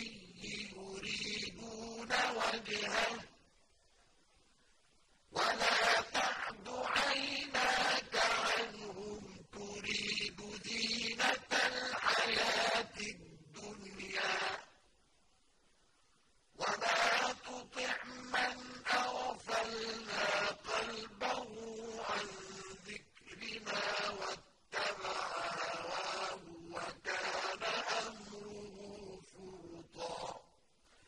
النبي يريدون وجهه.